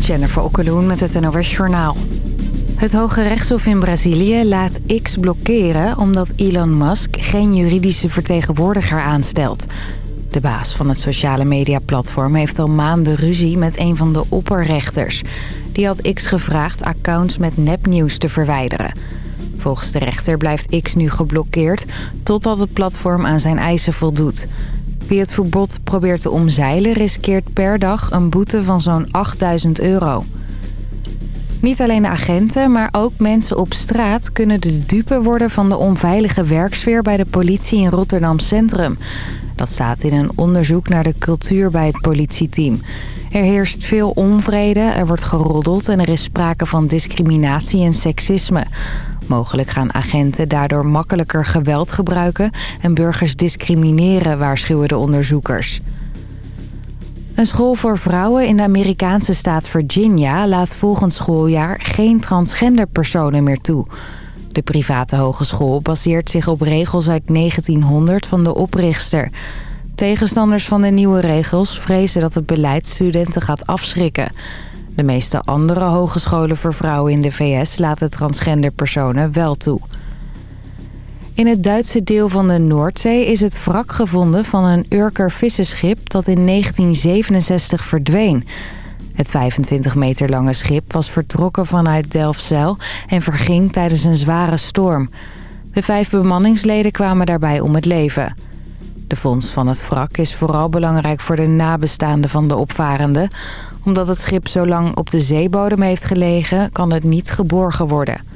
Jennifer Okkeloen met het NOS Journaal. Het Hoge Rechtshof in Brazilië laat X blokkeren... omdat Elon Musk geen juridische vertegenwoordiger aanstelt. De baas van het sociale mediaplatform heeft al maanden ruzie... met een van de opperrechters. Die had X gevraagd accounts met nepnieuws te verwijderen. Volgens de rechter blijft X nu geblokkeerd... totdat het platform aan zijn eisen voldoet... Wie het verbod probeert te omzeilen riskeert per dag een boete van zo'n 8000 euro. Niet alleen agenten, maar ook mensen op straat kunnen de dupe worden van de onveilige werksfeer bij de politie in Rotterdam Centrum. Dat staat in een onderzoek naar de cultuur bij het politieteam. Er heerst veel onvrede, er wordt geroddeld en er is sprake van discriminatie en seksisme. Mogelijk gaan agenten daardoor makkelijker geweld gebruiken... en burgers discrimineren, waarschuwen de onderzoekers. Een school voor vrouwen in de Amerikaanse staat Virginia... laat volgend schooljaar geen transgender personen meer toe. De private hogeschool baseert zich op regels uit 1900 van de oprichter... Tegenstanders van de nieuwe regels vrezen dat het beleid studenten gaat afschrikken. De meeste andere hogescholen voor vrouwen in de VS laten transgender personen wel toe. In het Duitse deel van de Noordzee is het wrak gevonden van een Urker vissenschip dat in 1967 verdween. Het 25 meter lange schip was vertrokken vanuit Delfzijl en verging tijdens een zware storm. De vijf bemanningsleden kwamen daarbij om het leven. De vondst van het wrak is vooral belangrijk voor de nabestaanden van de opvarenden omdat het schip zo lang op de zeebodem heeft gelegen, kan het niet geborgen worden.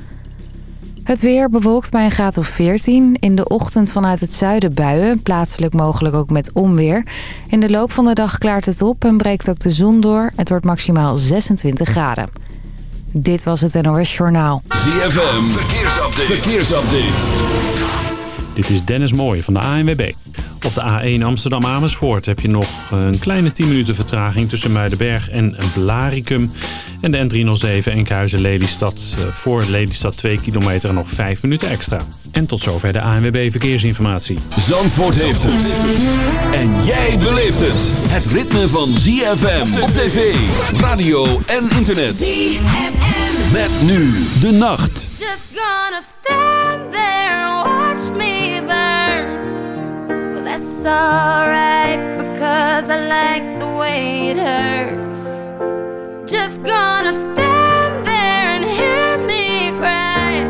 Het weer bewolkt bij een graad of 14. In de ochtend vanuit het zuiden buien, plaatselijk mogelijk ook met onweer. In de loop van de dag klaart het op en breekt ook de zon door. Het wordt maximaal 26 graden. Dit was het NOS Journaal. ZFM, verkeersupdate. verkeersupdate. Dit is Dennis Mooij van de ANWB. Op de A1 Amsterdam-Amersfoort heb je nog een kleine 10 minuten vertraging tussen Muidenberg en Blaricum. En de N307 Enkhuizen-Lelystad eh, voor Lelystad 2 kilometer en nog 5 minuten extra. En tot zover de ANWB Verkeersinformatie. Zandvoort heeft het. En jij beleeft het. Het ritme van ZFM op tv, radio en internet. ZFM. Met nu de nacht. Just gonna stand there and watch me. That's alright because I like the way it hurts. Just gonna stand there and hear me cry.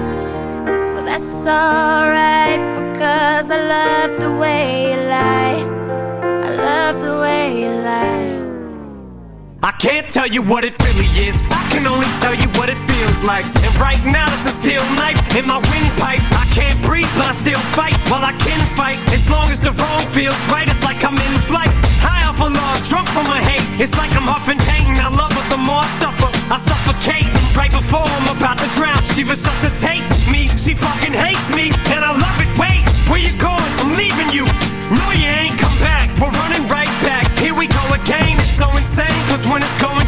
Well, that's alright because I love the way you lie. I love the way you lie. I can't tell you what it really is. I can only tell you what it feels like. And right now it's a steel knife in my windpipe. I can't breathe, but I still fight. While I can fight, as long as the wrong feels right, it's like I'm in flight. High off a log, drunk from my hate. It's like I'm huffing pain. I love her the more I suffer. I suffocate right before I'm about to drown. She resuscitates me. She fucking hates me, and I love it. Wait, where you going? I'm leaving you. No, you ain't come back. We're running right back. Here we go again. It's so insane, cause when it's going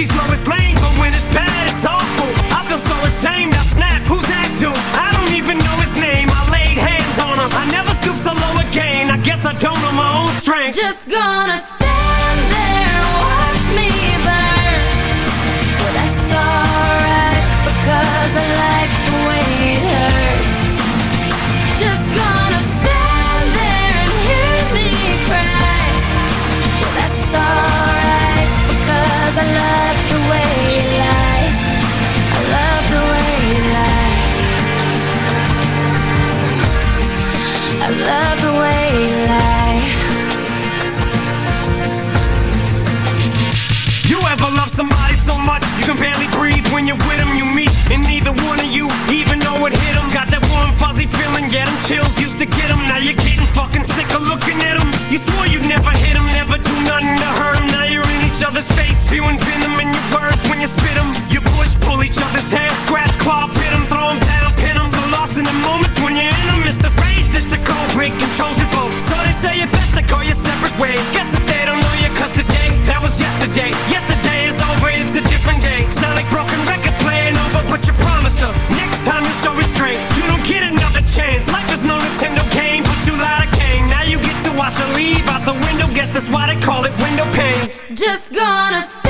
She's Lois Lane, but when it's bad, it's awful. I feel so ashamed. I snap. Who's that dude? I don't even know his name. I laid hands on him. I never stoop so low again. I guess I don't know my own strength. Just gonna you're with them? You meet, and neither one of you even know it hit them. Got that warm, fuzzy feeling, yeah, them chills used to get them. Now you're getting fucking sick of looking at them. You swore you'd never hit them, never do nothing to hurt them. Now you're in each other's face, spewing venom in your words when you spit them. You push, pull each other's hair, scratch, claw, pit them, throw them down, pin them. So lost in the moments when you're in them. It's the phrase that the cold break controls your boat. So they say it best to go your separate ways. Guess that they don't know you, cause today, that was yesterday. Yesterday a different. Sound like broken records playing over, but you promised them. Next time you show restraint, you don't get another chance. Life is no Nintendo game, but you lied again. Now you get to watch her leave out the window. Guess that's why they call it window pane. Just gonna stay.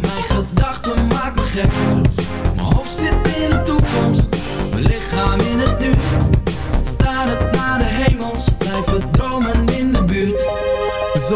gedachten maken me gek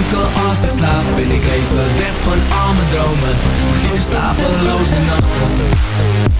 Bedenken als ik slaap Ben ik even weg van al mijn dromen. Heb slapeloze nachten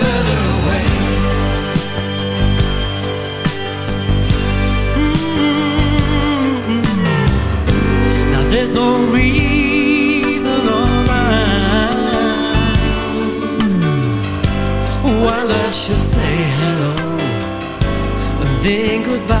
say hello and then goodbye.